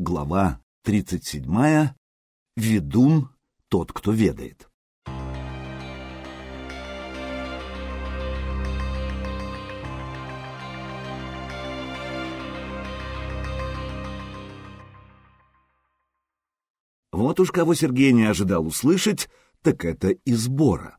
Глава 37. Ведун — тот, кто ведает. Вот уж кого Сергей не ожидал услышать, так это из сбора.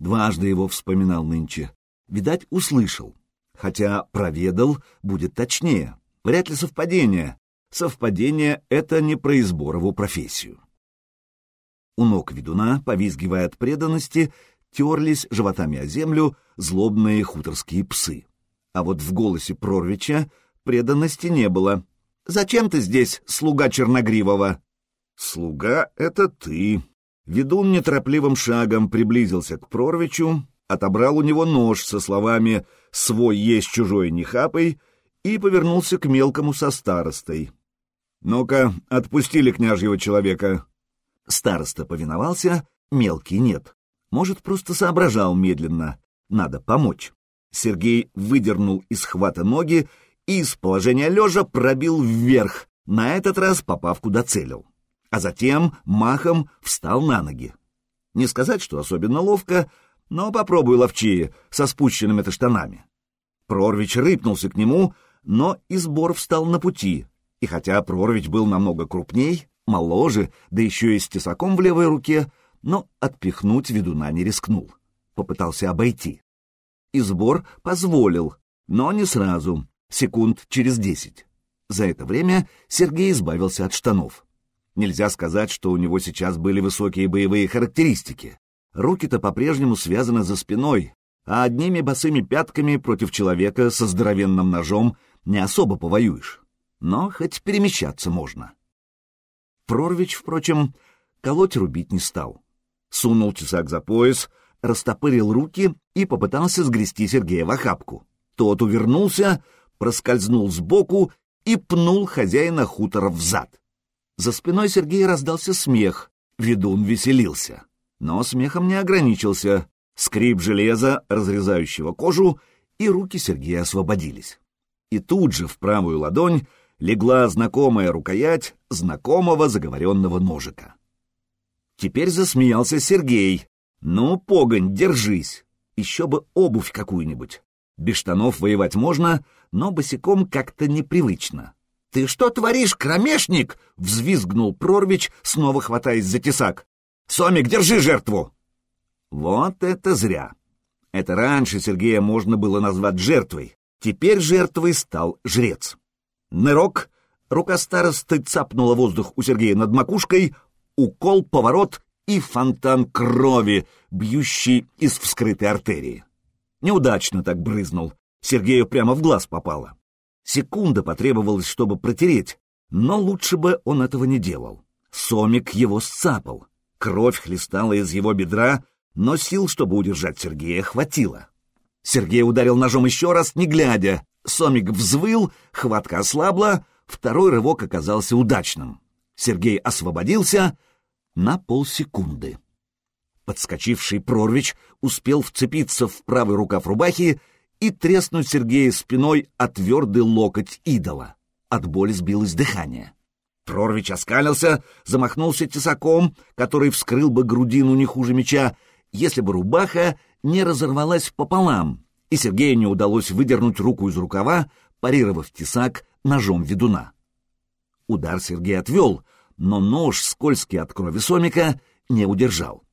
Дважды его вспоминал нынче. Видать, услышал. Хотя проведал будет точнее. Вряд ли совпадение. Совпадение — это не про Изборову профессию. У ног ведуна, повизгивая от преданности, терлись животами о землю злобные хуторские псы. А вот в голосе Прорвича преданности не было. «Зачем ты здесь, слуга Черногривого?» «Слуга — это ты». Ведун неторопливым шагом приблизился к Прорвичу, отобрал у него нож со словами «свой есть чужой не хапай» и повернулся к мелкому со старостой. «Ну-ка, отпустили княжьего человека». Староста повиновался, мелкий нет. Может, просто соображал медленно. Надо помочь. Сергей выдернул из хвата ноги и из положения лежа пробил вверх, на этот раз попав куда целил а затем махом встал на ноги. Не сказать, что особенно ловко, но попробуй ловчее, со спущенными-то штанами. Прорвич рыпнулся к нему, но и сбор встал на пути, и хотя Прорвич был намного крупней, моложе, да еще и с тесаком в левой руке, но отпихнуть ведуна не рискнул. Попытался обойти. И сбор позволил, но не сразу, секунд через десять. За это время Сергей избавился от штанов. Нельзя сказать, что у него сейчас были высокие боевые характеристики. Руки-то по-прежнему связаны за спиной, а одними босыми пятками против человека со здоровенным ножом не особо повоюешь. Но хоть перемещаться можно. Прорвич, впрочем, колоть рубить не стал. Сунул тесак за пояс, растопырил руки и попытался сгрести Сергея в охапку. Тот увернулся, проскользнул сбоку и пнул хозяина хутора в зад. За спиной Сергея раздался смех. Ведун веселился. Но смехом не ограничился. Скрип железа, разрезающего кожу, и руки Сергея освободились. И тут же в правую ладонь легла знакомая рукоять знакомого заговоренного ножика. Теперь засмеялся Сергей. «Ну, погонь, держись! Еще бы обувь какую-нибудь. Без штанов воевать можно, но босиком как-то непривычно. «Ты что творишь, кромешник?» — взвизгнул Прорвич, снова хватаясь за тесак. «Сомик, держи жертву!» Вот это зря. Это раньше Сергея можно было назвать жертвой. Теперь жертвой стал жрец. Нырок, рука старосты цапнула воздух у Сергея над макушкой, укол, поворот и фонтан крови, бьющий из вскрытой артерии. Неудачно так брызнул. Сергею прямо в глаз попало. Секунда потребовалась, чтобы протереть, но лучше бы он этого не делал. Сомик его сцапал. Кровь хлестала из его бедра, но сил, чтобы удержать Сергея, хватило. Сергей ударил ножом еще раз, не глядя. Сомик взвыл, хватка ослабла, второй рывок оказался удачным. Сергей освободился на полсекунды. Подскочивший Прорвич успел вцепиться в правый рукав рубахи и треснуть Сергея спиной о твердый локоть идола. От боли сбилось дыхание. Прорвич оскалился, замахнулся тесаком, который вскрыл бы грудину не хуже меча, если бы рубаха не разорвалась пополам, и Сергею не удалось выдернуть руку из рукава, парировав тесак ножом ведуна. Удар Сергей отвел, но нож, скользкий от крови сомика, не удержал.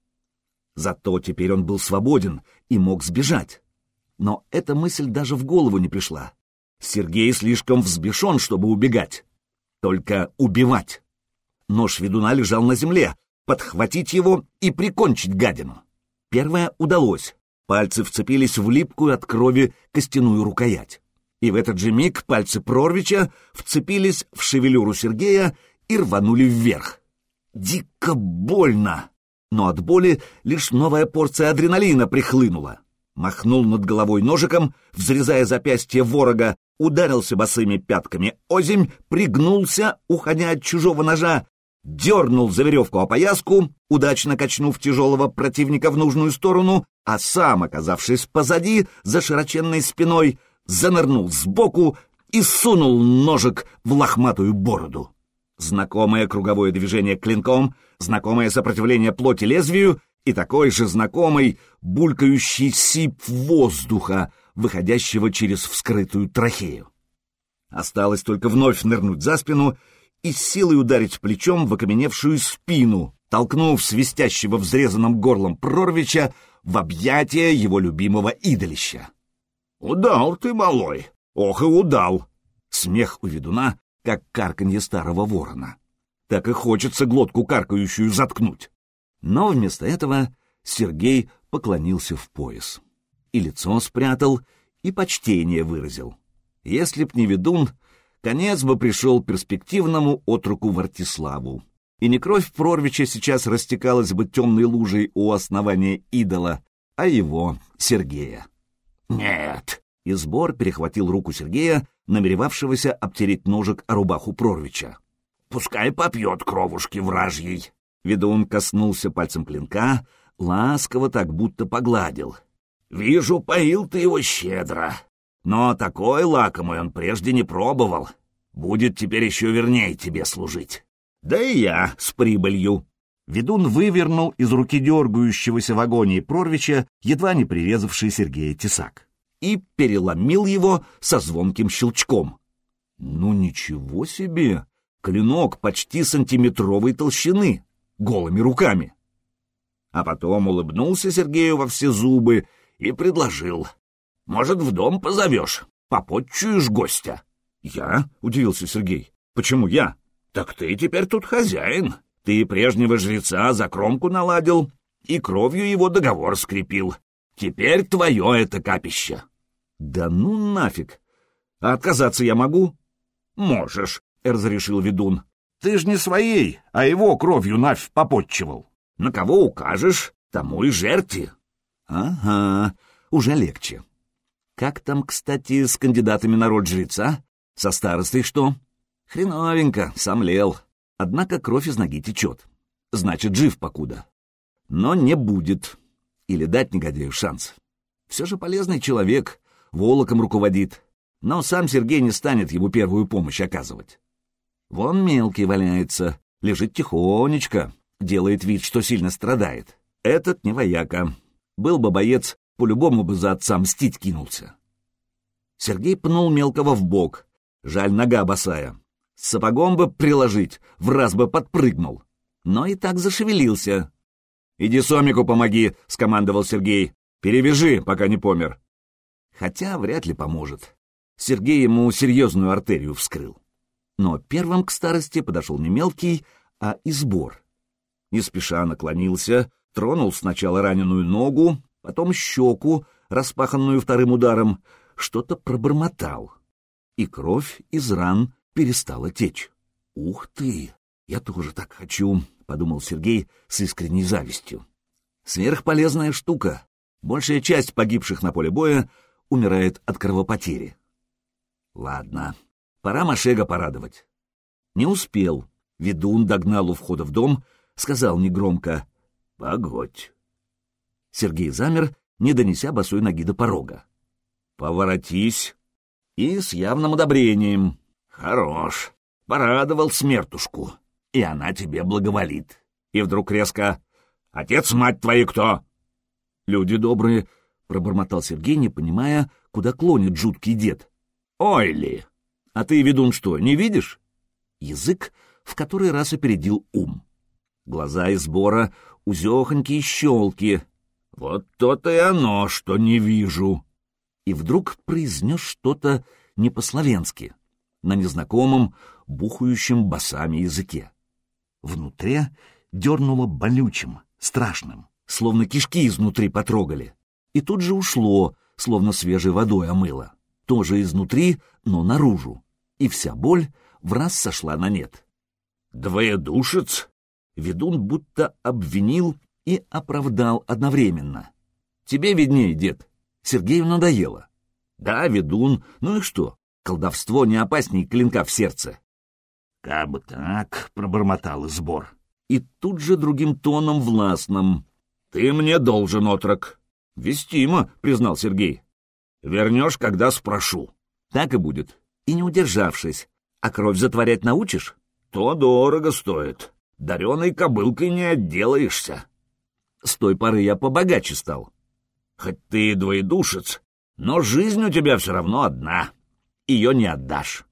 Зато теперь он был свободен и мог сбежать. Но эта мысль даже в голову не пришла. Сергей слишком взбешен, чтобы убегать. Только убивать. Нож ведуна лежал на земле, подхватить его и прикончить гадину. Первое удалось. Пальцы вцепились в липкую от крови костяную рукоять. И в этот же миг пальцы Прорвича вцепились в шевелюру Сергея и рванули вверх. Дико больно! Но от боли лишь новая порция адреналина прихлынула махнул над головой ножиком, взрезая запястье ворога, ударился босыми пятками озимь, пригнулся, уходя от чужого ножа, дернул за веревку опояску, удачно качнув тяжелого противника в нужную сторону, а сам, оказавшись позади, за широченной спиной, занырнул сбоку и сунул ножик в лохматую бороду. Знакомое круговое движение клинком, знакомое сопротивление плоти лезвию и такой же знакомый булькающий сип воздуха, выходящего через вскрытую трахею. Осталось только вновь нырнуть за спину и с силой ударить плечом в окаменевшую спину, толкнув свистящего взрезанным горлом Прорвича в объятия его любимого идолища. «Удал ты, малой! Ох и удал!» Смех у ведуна, как карканье старого ворона. Так и хочется глотку каркающую заткнуть. Но вместо этого Сергей поклонился в пояс. И лицо спрятал, и почтение выразил. Если б не ведун, конец бы пришел перспективному отруку Вартиславу. И не кровь Прорвича сейчас растекалась бы темной лужей у основания идола, а его, Сергея. «Нет!» — и сбор перехватил руку Сергея, намеревавшегося обтереть ножик о рубаху Прорвича. «Пускай попьет кровушки вражьей!» Ведун коснулся пальцем клинка, ласково так будто погладил. «Вижу, поил ты его щедро, но такой лакомый он прежде не пробовал. Будет теперь еще вернее тебе служить. Да и я с прибылью». Ведун вывернул из руки дергающегося в агонии Прорвича едва не прирезавший Сергея тесак и переломил его со звонким щелчком. Ну ничего себе! Клинок почти сантиметровой толщины, голыми руками. А потом улыбнулся Сергею во все зубы и предложил. «Может, в дом позовешь? Попотчуешь гостя?» «Я?» — удивился Сергей. «Почему я?» «Так ты теперь тут хозяин. Ты прежнего жреца за кромку наладил и кровью его договор скрепил. Теперь твое это капище». «Да ну нафиг! А отказаться я могу?» «Можешь», — разрешил ведун. «Ты ж не своей, а его кровью нафиг попотчевал. На кого укажешь, тому и жерти». «Ага, уже легче. Как там, кстати, с кандидатами на роль жреца? Со старостой что?» «Хреновенько, сомлел. Однако кровь из ноги течет. Значит, жив покуда. Но не будет. Или дать негодяю шанс. Все же полезный человек, волоком руководит. Но сам Сергей не станет ему первую помощь оказывать. Вон мелкий валяется, лежит тихонечко, делает вид, что сильно страдает. Этот не вояка. Был бы боец, по-любому бы за отца мстить кинулся. Сергей пнул мелкого в бок. Жаль, нога босая. С сапогом бы приложить, в раз бы подпрыгнул. Но и так зашевелился. «Иди Сомику помоги», — скомандовал Сергей. «Перевяжи, пока не помер». Хотя вряд ли поможет. Сергей ему серьезную артерию вскрыл. Но первым к старости подошел не мелкий, а избор. Не спеша наклонился, тронул сначала раненую ногу, потом щеку, распаханную вторым ударом, что-то пробормотал. И кровь из ран перестала течь. «Ух ты! Я тоже так хочу!» — подумал Сергей с искренней завистью. «Сверхполезная штука. Большая часть погибших на поле боя умирает от кровопотери. Ладно, пора Машега порадовать. Не успел. Ведун догнал у входа в дом, сказал негромко «Погодь». Сергей замер, не донеся босой ноги до порога. «Поворотись!» И с явным одобрением. «Хорош! Порадовал смертушку, и она тебе благоволит». И вдруг резко «Отец, мать твои кто?» Люди добрые пробормотал Сергей, не понимая, куда клонит жуткий дед. «Ой ли! А ты, ведун, что, не видишь?» Язык в который раз опередил ум. Глаза из сбора узехонькие щелки. «Вот то-то и оно, что не вижу!» И вдруг произнес что-то не по-словенски, на незнакомом, бухающем басами языке. Внутри дернуло болючим, страшным, словно кишки изнутри потрогали и тут же ушло, словно свежей водой омыло. Тоже изнутри, но наружу. И вся боль в раз сошла на нет. «Двоедушец?» Ведун будто обвинил и оправдал одновременно. «Тебе виднее, дед. Сергею надоело». «Да, ведун, ну и что? Колдовство не опасней клинка в сердце». «Как так?» — пробормотал сбор. И тут же другим тоном властным. «Ты мне должен, отрок. «Вестимо», — признал Сергей. «Вернешь, когда спрошу». «Так и будет. И не удержавшись. А кровь затворять научишь?» То дорого стоит. Дареной кобылкой не отделаешься. С той поры я побогаче стал. Хоть ты и двоедушец, но жизнь у тебя все равно одна. Ее не отдашь.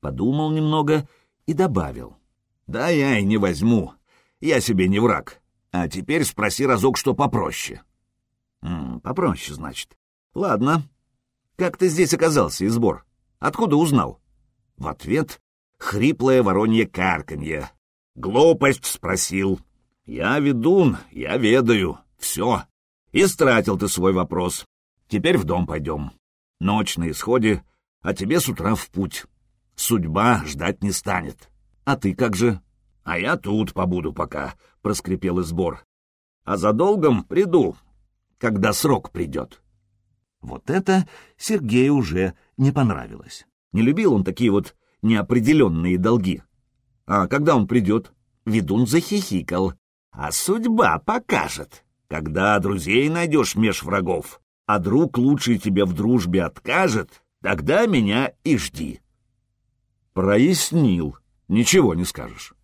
Подумал немного и добавил. Да я и не возьму. Я себе не враг. А теперь спроси разок, что попроще. М -м, попроще, значит. Ладно. Как ты здесь оказался, Избор? Откуда узнал? В ответ хриплое воронье карканье. Глупость спросил. Я ведун, я ведаю. Все. Истратил ты свой вопрос. Теперь в дом пойдем. Ночь на исходе, а тебе с утра в путь. Судьба ждать не станет. А ты как же? А я тут побуду пока, — проскрипел избор. А за долгом приду, когда срок придет. Вот это Сергею уже не понравилось. Не любил он такие вот неопределенные долги. А когда он придет? Ведун захихикал. А судьба покажет. Когда друзей найдешь меж врагов, а друг лучший тебе в дружбе откажет, тогда меня и жди. Прояснил, ничего не скажешь.